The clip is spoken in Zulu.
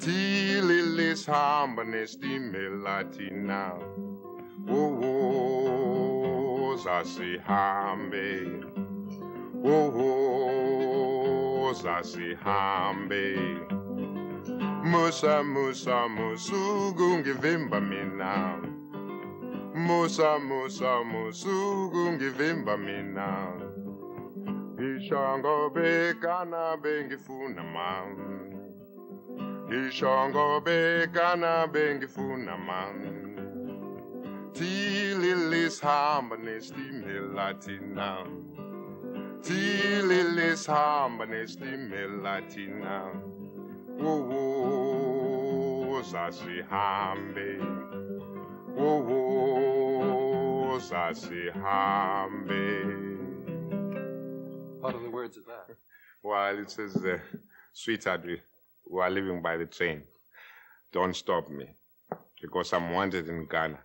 zasihambe Wowo zasihambe Thili lisihamba nestimela thina Thili lisihamba nestimela thina Wowo zasihambe Wowo zasihambe Musa Musa musuku ngivimba mina. Musa Musa musuku ngivimba mina. Ishongo bekana bengifuna mam. Ishongo bekana bengifuna lisihamba nestimela thina. Thili lisihamba nestimela thina. Wowo zasihambe Wowo zasihambe What are the words of that? While it says, uh, sweetheart, we, we are living by the train. Don't stop me because I'm wanted in Ghana.